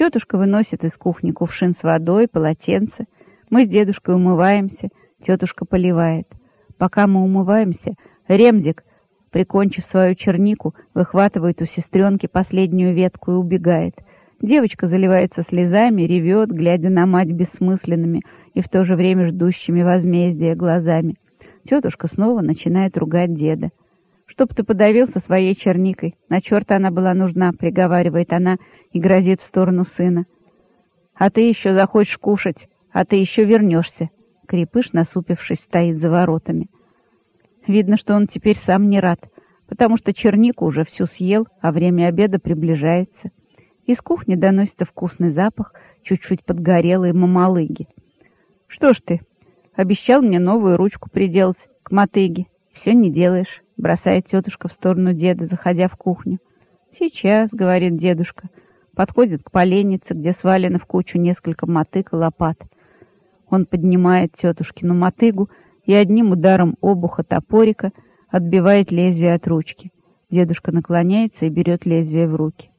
Тетушка выносит из кухни кувшин с водой, полотенце. Мы с дедушкой умываемся, тетушка поливает. Пока мы умываемся, Ремзик, прикончив свою чернику, выхватывает у сестренки последнюю ветку и убегает. Девочка заливается слезами, ревет, глядя на мать бессмысленными и в то же время ждущими возмездия глазами. Тетушка снова начинает ругать деда. «Чтоб ты подавился своей черникой, на черта она была нужна», — приговаривает она и грозит в сторону сына. «А ты еще захочешь кушать, а ты еще вернешься», — Крепыш, насупившись, стоит за воротами. Видно, что он теперь сам не рад, потому что чернику уже всю съел, а время обеда приближается. Из кухни доносится вкусный запах чуть-чуть подгорелой мамалыги. «Что ж ты, обещал мне новую ручку приделать к мотыге. Все не делаешь», — бросает тетушка в сторону деда, заходя в кухню. «Сейчас», — говорит дедушка, подходит к поленнице, где свалено в кучу несколько мотык и лопат. Он поднимает тетушкину мотыгу и одним ударом обуха топорика отбивает лезвие от ручки. Дедушка наклоняется и берет лезвие в руки.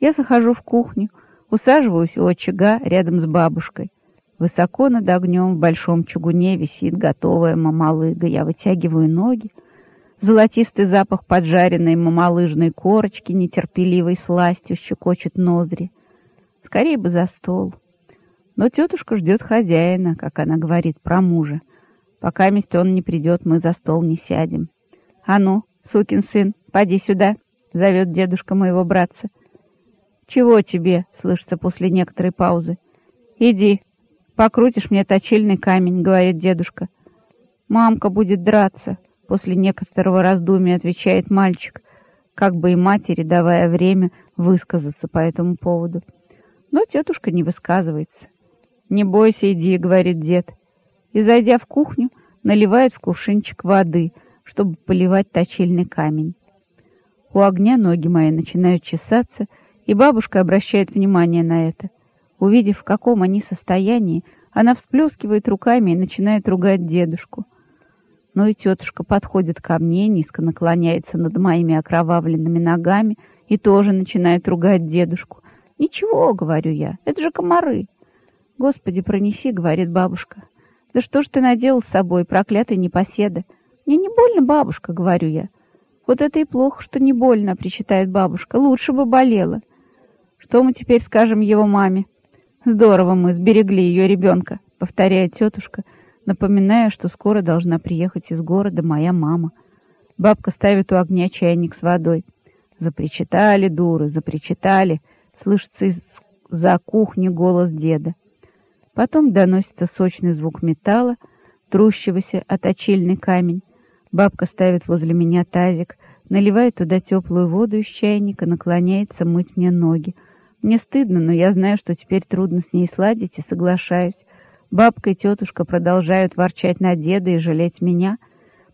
Я захожу в кухню, усаживаюсь у очага рядом с бабушкой. Высоко над огнем в большом чугуне висит готовая мамалыга. Я вытягиваю ноги. Золотистый запах поджаренной мамалыжной корочки нетерпеливой сластью щекочет ноздри. Скорее бы за стол. Но тетушка ждет хозяина, как она говорит про мужа. Пока месть он не придет, мы за стол не сядем. — А ну, сукин сын, поди сюда, — зовет дедушка моего братца. — Чего тебе? — слышится после некоторой паузы. — Иди, покрутишь мне точильный камень, — говорит дедушка. — Мамка будет драться, — после некоторого раздумья отвечает мальчик, как бы и матери давая время высказаться по этому поводу. Но тетушка не высказывается. — Не бойся, иди, — говорит дед. — и, зайдя в кухню, наливает в кувшинчик воды, чтобы поливать точильный камень. У огня ноги мои начинают чесаться, и бабушка обращает внимание на это. Увидев, в каком они состоянии, она всплескивает руками и начинает ругать дедушку. Но и тетушка подходит ко мне, низко наклоняется над моими окровавленными ногами и тоже начинает ругать дедушку. «Ничего», — говорю я, — «это же комары». «Господи, пронеси», — говорит бабушка. «Да что ж ты наделал с собой, проклятый непоседа?» «Мне не больно, бабушка», — говорю я. «Вот это и плохо, что не больно», — причитает бабушка. «Лучше бы болела». «Что мы теперь скажем его маме?» «Здорово мы сберегли ее ребенка», — повторяет тетушка, напоминая, что скоро должна приехать из города моя мама. Бабка ставит у огня чайник с водой. «Запричитали, дуры, запричитали», — слышится из-за кухни голос деда. Потом доносится сочный звук металла, трущегося о точильный камень. Бабка ставит возле меня тазик, наливает туда теплую воду из чайника, наклоняется мыть мне ноги. Мне стыдно, но я знаю, что теперь трудно с ней сладить, и соглашаюсь. Бабка и тетушка продолжают ворчать на деда и жалеть меня.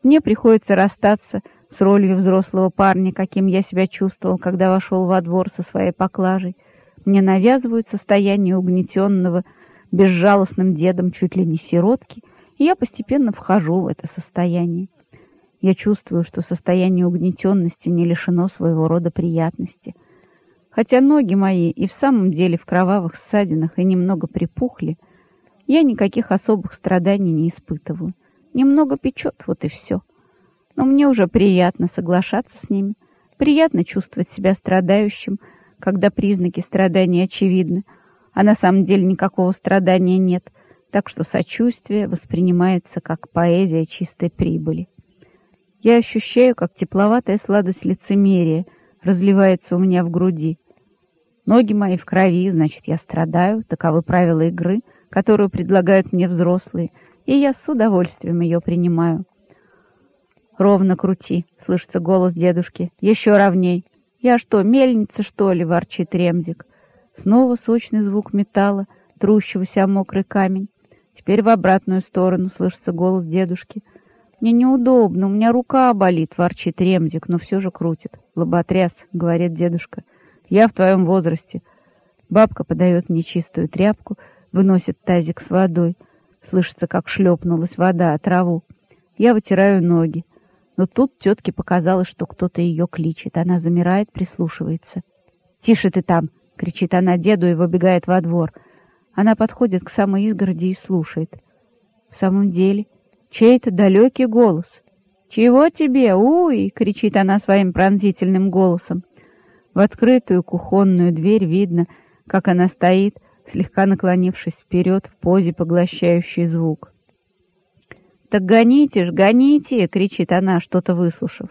Мне приходится расстаться с ролью взрослого парня, каким я себя чувствовал, когда вошел во двор со своей поклажей. Мне навязывают состояние угнетенного, безжалостным дедом чуть ли не сиротки, и я постепенно вхожу в это состояние. Я чувствую, что состояние угнетенности не лишено своего рода приятности. Хотя ноги мои и в самом деле в кровавых ссадинах и немного припухли, я никаких особых страданий не испытываю. Немного печет, вот и все. Но мне уже приятно соглашаться с ними, приятно чувствовать себя страдающим, когда признаки страдания очевидны, а на самом деле никакого страдания нет, так что сочувствие воспринимается как поэзия чистой прибыли. Я ощущаю, как тепловатая сладость лицемерия разливается у меня в груди. Ноги мои в крови, значит, я страдаю, таковы правила игры, которую предлагают мне взрослые, и я с удовольствием ее принимаю. «Ровно крути», — слышится голос дедушки. «Еще ровней». «Я что, мельница, что ли?» — ворчит Ремзик. Снова сочный звук металла, трущегося мокрый камень. Теперь в обратную сторону слышится голос дедушки. «Мне неудобно, у меня рука болит», — ворчит Ремзик, но все же крутит. «Лоботряс», — говорит дедушка, — «я в твоем возрасте». Бабка подает мне чистую тряпку, выносит тазик с водой. Слышится, как шлепнулась вода о траву. Я вытираю ноги. Но тут тетке показалось, что кто-то ее кличет. Она замирает, прислушивается. «Тише ты там!» кричит она деду и выбегает во двор. Она подходит к самой изгороди и слушает. В самом деле, чей-то далекий голос. «Чего тебе? Уй!» — кричит она своим пронзительным голосом. В открытую кухонную дверь видно, как она стоит, слегка наклонившись вперед в позе, поглощающей звук. «Так гоните ж, гоните!» — кричит она, что-то выслушав.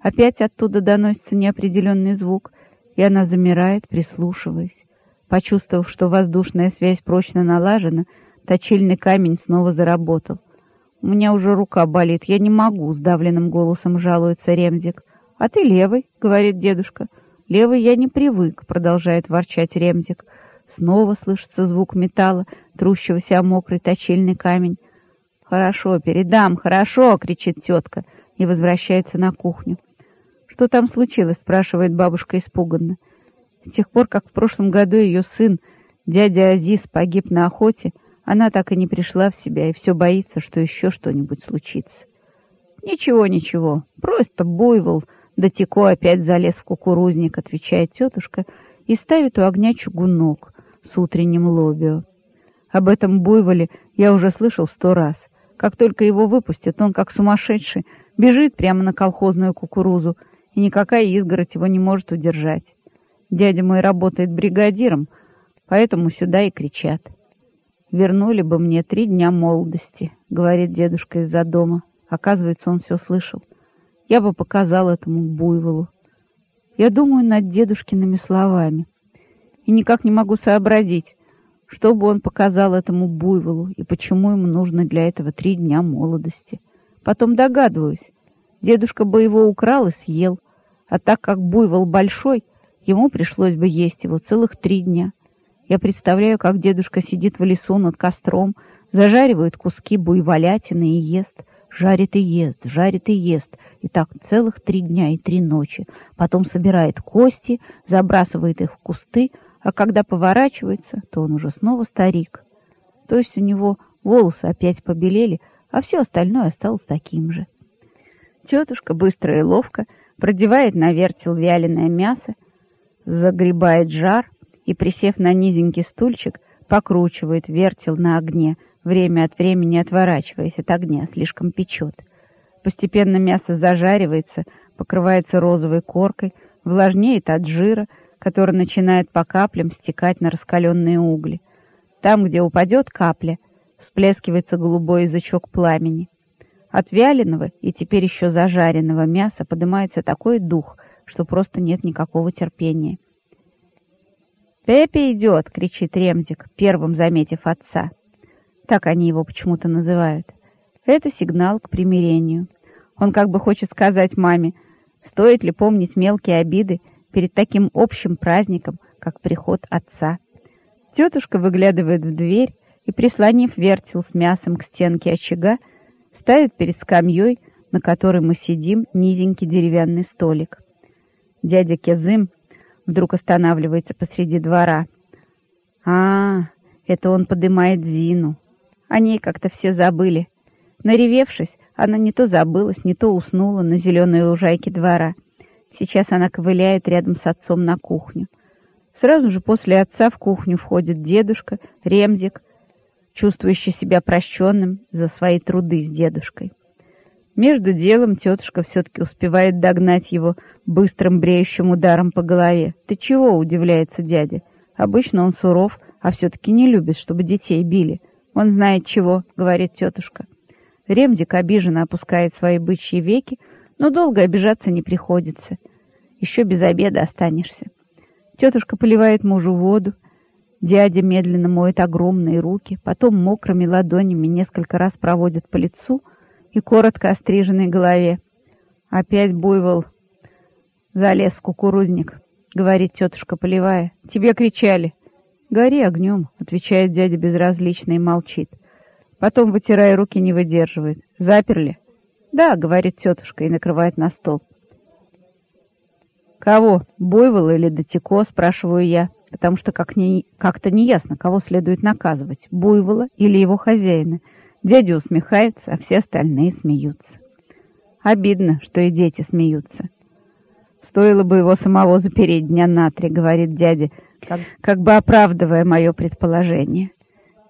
Опять оттуда доносится неопределенный звук, и она замирает, прислушиваясь. Почувствовав, что воздушная связь прочно налажена, точильный камень снова заработал. «У меня уже рука болит, я не могу», — сдавленным голосом жалуется Ремзик. «А ты левый», — говорит дедушка. «Левый я не привык», — продолжает ворчать Ремзик. Снова слышится звук металла, трущегося о мокрый точильный камень. «Хорошо, передам, хорошо!» — кричит тетка и возвращается на кухню. «Что там случилось?» — спрашивает бабушка испуганно. С тех пор, как в прошлом году ее сын, дядя Азиз, погиб на охоте, она так и не пришла в себя и все боится, что еще что-нибудь случится. «Ничего, ничего, просто буйвол, да опять залез в кукурузник», — отвечает тетушка и ставит у огня чугунок с утренним лобио. Об этом буйволе я уже слышал сто раз. Как только его выпустят, он, как сумасшедший, бежит прямо на колхозную кукурузу, и никакая изгородь его не может удержать. Дядя мой работает бригадиром, поэтому сюда и кричат. «Вернули бы мне три дня молодости», — говорит дедушка из-за дома. Оказывается, он все слышал. Я бы показал этому буйволу. Я думаю над дедушкиными словами и никак не могу сообразить, что бы он показал этому буйволу и почему ему нужно для этого три дня молодости. Потом догадываюсь, дедушка бы его украл и съел, а так как буйвол большой, ему пришлось бы есть его целых три дня. Я представляю, как дедушка сидит в лесу над костром, зажаривает куски буйволятины и ест, жарит и ест, жарит и ест, и так целых три дня и три ночи. Потом собирает кости, забрасывает их в кусты, а когда поворачивается, то он уже снова старик. То есть у него волосы опять побелели, а все остальное осталось таким же. Тетушка быстро и ловко продевает на вертел вяленое мясо, загребает жар и, присев на низенький стульчик, покручивает вертел на огне, время от времени отворачиваясь от огня, слишком печет. Постепенно мясо зажаривается, покрывается розовой коркой, влажнеет от жира, который начинает по каплям стекать на раскаленные угли. Там, где упадет капля, всплескивается голубой язычок пламени. От вяленого и теперь еще зажаренного мяса поднимается такой дух, что просто нет никакого терпения. «Пепе идет!» — кричит Ремзик, первым заметив отца. Так они его почему-то называют. Это сигнал к примирению. Он как бы хочет сказать маме, стоит ли помнить мелкие обиды перед таким общим праздником, как приход отца. Тетушка выглядывает в дверь и, прислонив вертел с мясом к стенке очага, ставит перед скамьей, на которой мы сидим, низенький деревянный столик. Дядя Кезым вдруг останавливается посреди двора. А, это он подымает Зину. О ней как-то все забыли. Наревевшись, она не то забылась, не то уснула на зеленой лужайке двора. Сейчас она ковыляет рядом с отцом на кухню. Сразу же после отца в кухню входит дедушка, Ремзик, чувствующий себя прощенным за свои труды с дедушкой. Между делом тетушка все-таки успевает догнать его быстрым бреющим ударом по голове. «Ты чего?» — удивляется дядя. Обычно он суров, а все-таки не любит, чтобы детей били. «Он знает чего», — говорит тетушка. Ремдик обиженно опускает свои бычьи веки, но долго обижаться не приходится. Еще без обеда останешься. Тетушка поливает мужу воду, дядя медленно моет огромные руки, потом мокрыми ладонями несколько раз проводит по лицу — и коротко остриженной голове. Опять буйвол залез в кукурузник, говорит тетушка Полевая. Тебе кричали. Гори огнем, отвечает дядя безразлично и молчит. Потом, вытирая руки, не выдерживает. Заперли? Да, говорит тетушка и накрывает на стол. Кого, буйвола или Дотико, спрашиваю я, потому что как-то не, как неясно, кого следует наказывать, буйвола или его хозяина — Дядя усмехается, а все остальные смеются. Обидно, что и дети смеются. Стоило бы его самого запереть дня на три, говорит дядя, как, как бы оправдывая мое предположение.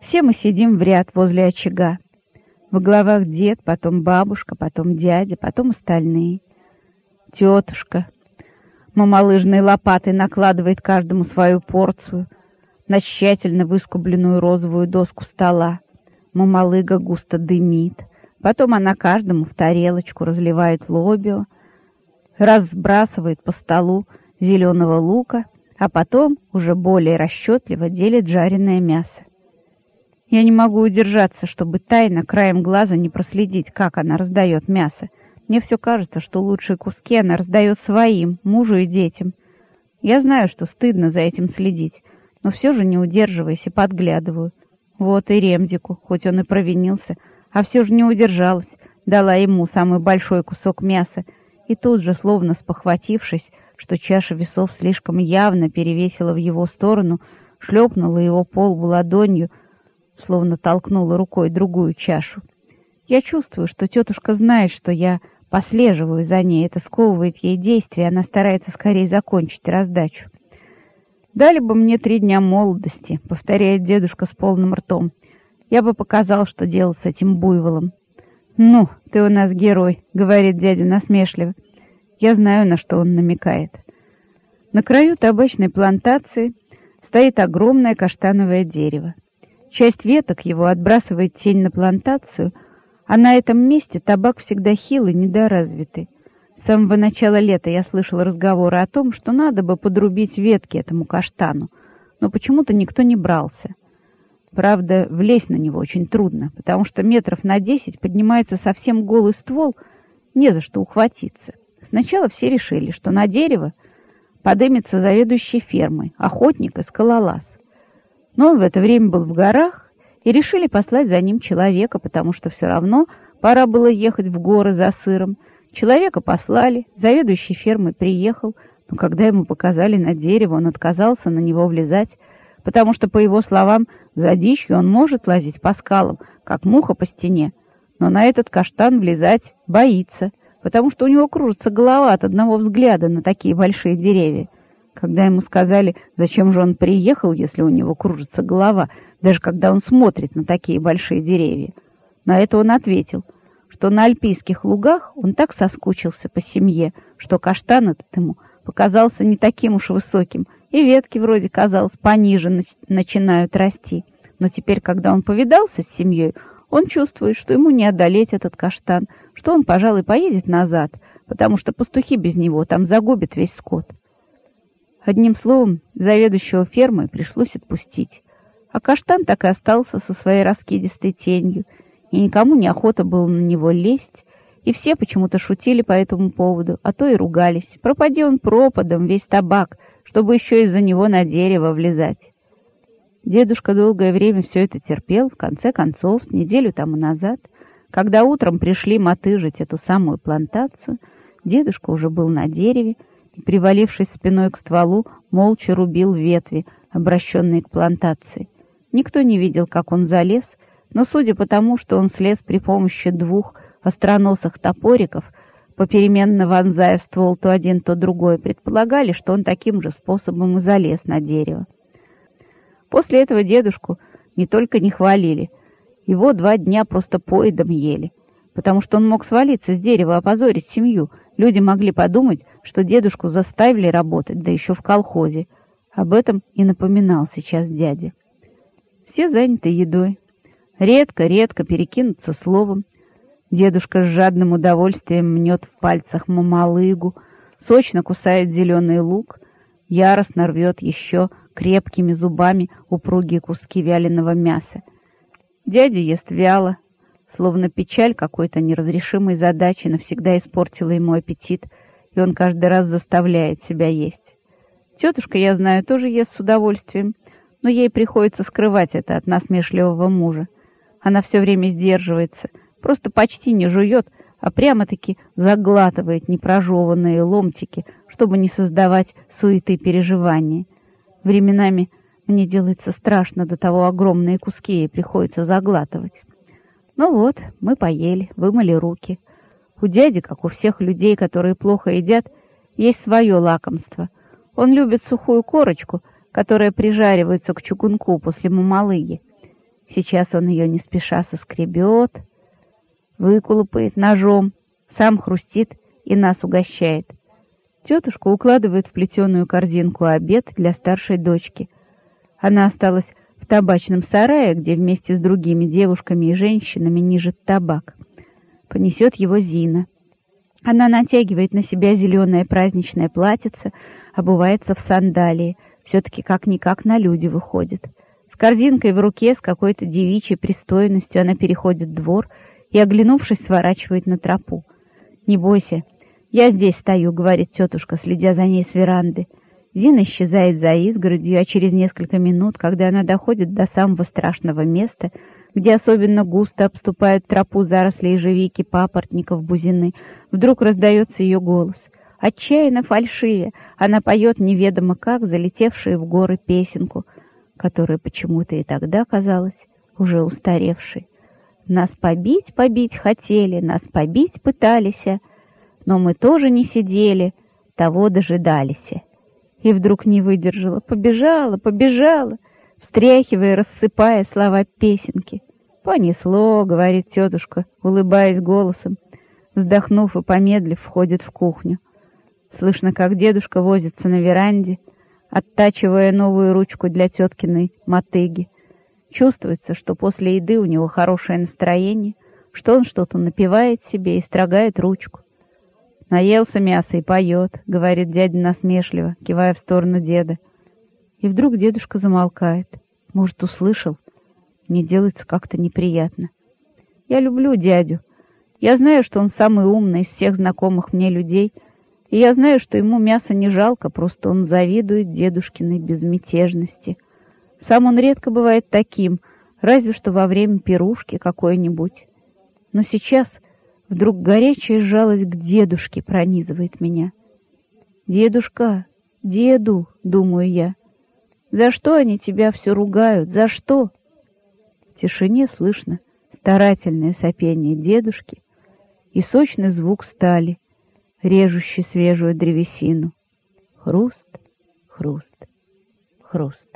Все мы сидим в ряд возле очага. В головах дед, потом бабушка, потом дядя, потом остальные. Тетушка. Мамалыжной лопатой накладывает каждому свою порцию на тщательно выскубленную розовую доску стола. Мамалыга густо дымит. Потом она каждому в тарелочку разливает лобио, разбрасывает по столу зеленого лука, а потом уже более расчетливо делит жареное мясо. Я не могу удержаться, чтобы тайно краем глаза не проследить, как она раздает мясо. Мне все кажется, что лучшие куски она раздает своим, мужу и детям. Я знаю, что стыдно за этим следить, но все же не удерживаясь и подглядываю. Вот и Ремзику, хоть он и провинился, а все же не удержалась, дала ему самый большой кусок мяса, и тут же, словно спохватившись, что чаша весов слишком явно перевесила в его сторону, шлепнула его полбу ладонью, словно толкнула рукой другую чашу. Я чувствую, что тетушка знает, что я послеживаю за ней. Это сковывает ей действие, она старается скорее закончить раздачу. «Дали бы мне три дня молодости», — повторяет дедушка с полным ртом. «Я бы показал, что делать с этим буйволом». «Ну, ты у нас герой», — говорит дядя насмешливо. Я знаю, на что он намекает. На краю табачной плантации стоит огромное каштановое дерево. Часть веток его отбрасывает тень на плантацию, а на этом месте табак всегда хилый, недоразвитый. С самого начала лета я слышала разговоры о том, что надо бы подрубить ветки этому каштану, но почему-то никто не брался. Правда, влезть на него очень трудно, потому что метров на десять поднимается совсем голый ствол, не за что ухватиться. Сначала все решили, что на дерево подымется заведующий фермой, охотник и скалолаз. Но он в это время был в горах, и решили послать за ним человека, потому что все равно пора было ехать в горы за сыром. Человека послали, заведующий фермой приехал, но когда ему показали на дерево, он отказался на него влезать, потому что, по его словам, за дичью он может лазить по скалам, как муха по стене, но на этот каштан влезать боится, потому что у него кружится голова от одного взгляда на такие большие деревья. Когда ему сказали, зачем же он приехал, если у него кружится голова, даже когда он смотрит на такие большие деревья, на это он ответил, что на альпийских лугах он так соскучился по семье, что каштан этот ему показался не таким уж высоким, и ветки вроде, казалось, пониже начинают расти. Но теперь, когда он повидался с семьей, он чувствует, что ему не одолеть этот каштан, что он, пожалуй, поедет назад, потому что пастухи без него там загубят весь скот. Одним словом, заведующего фермой пришлось отпустить. А каштан так и остался со своей раскидистой тенью, и никому не охота было на него лезть, и все почему-то шутили по этому поводу, а то и ругались. Пропади он пропадом, весь табак, чтобы еще из-за него на дерево влезать. Дедушка долгое время все это терпел, в конце концов, неделю тому назад, когда утром пришли мотыжить эту самую плантацию, дедушка уже был на дереве, привалившись спиной к стволу, молча рубил ветви, обращенные к плантации. Никто не видел, как он залез, но судя по тому, что он слез при помощи двух остроносых топориков, попеременно вонзая в ствол то один, то другой, предполагали, что он таким же способом и залез на дерево. После этого дедушку не только не хвалили, его два дня просто поедом ели, потому что он мог свалиться с дерева, опозорить семью. Люди могли подумать, что дедушку заставили работать, да еще в колхозе. Об этом и напоминал сейчас дядя. Все заняты едой. Редко-редко перекинуться словом. Дедушка с жадным удовольствием мнет в пальцах мамалыгу, сочно кусает зеленый лук, яростно рвет еще крепкими зубами упругие куски вяленого мяса. Дядя ест вяло, словно печаль какой-то неразрешимой задачи навсегда испортила ему аппетит — и он каждый раз заставляет себя есть. Тетушка, я знаю, тоже ест с удовольствием, но ей приходится скрывать это от насмешливого мужа. Она все время сдерживается, просто почти не жует, а прямо-таки заглатывает непрожеванные ломтики, чтобы не создавать суеты переживания. Временами мне делается страшно, до того огромные куски ей приходится заглатывать. Ну вот, мы поели, вымыли руки. У дяди, как у всех людей, которые плохо едят, есть свое лакомство. Он любит сухую корочку, которая прижаривается к чугунку после мамалыги. Сейчас он ее не спеша соскребет, выкулупает ножом, сам хрустит и нас угощает. Тетушка укладывает в плетеную корзинку обед для старшей дочки. Она осталась табачном сарае, где вместе с другими девушками и женщинами нижет табак. Понесет его Зина. Она натягивает на себя зеленое праздничное платьице, обувается в сандалии. Все-таки как-никак на люди выходит. С корзинкой в руке, с какой-то девичьей пристойностью она переходит двор и, оглянувшись, сворачивает на тропу. «Не бойся, я здесь стою», — говорит тетушка, следя за ней с веранды. Зина исчезает за изгородью, а через несколько минут, когда она доходит до самого страшного места, где особенно густо обступают тропу заросли ежевики, папоротников, бузины, вдруг раздается ее голос. Отчаянно фальшиве, она поет неведомо как залетевшую в горы песенку, которая почему-то и тогда казалась уже устаревшей. Нас побить, побить хотели, нас побить пытались, но мы тоже не сидели, того дожидались. И вдруг не выдержала, побежала, побежала, встряхивая, рассыпая слова песенки. «Понесло», — говорит тетушка, улыбаясь голосом. Вздохнув и помедлив, входит в кухню. Слышно, как дедушка возится на веранде, оттачивая новую ручку для теткиной мотыги. Чувствуется, что после еды у него хорошее настроение, что он что-то напивает себе и строгает ручку. «Наелся мясо и поет», — говорит дядя насмешливо, кивая в сторону деда. И вдруг дедушка замолкает. Может, услышал? Мне делается как-то неприятно. Я люблю дядю. Я знаю, что он самый умный из всех знакомых мне людей, и я знаю, что ему мясо не жалко, просто он завидует дедушкиной безмятежности. Сам он редко бывает таким, разве что во время пирушки какой-нибудь. Но сейчас Вдруг горячая жалость к дедушке пронизывает меня. «Дедушка, деду», — думаю я, — «за что они тебя все ругают? За что?» В тишине слышно старательное сопение дедушки и сочный звук стали, режущий свежую древесину. Хруст, хруст, хруст.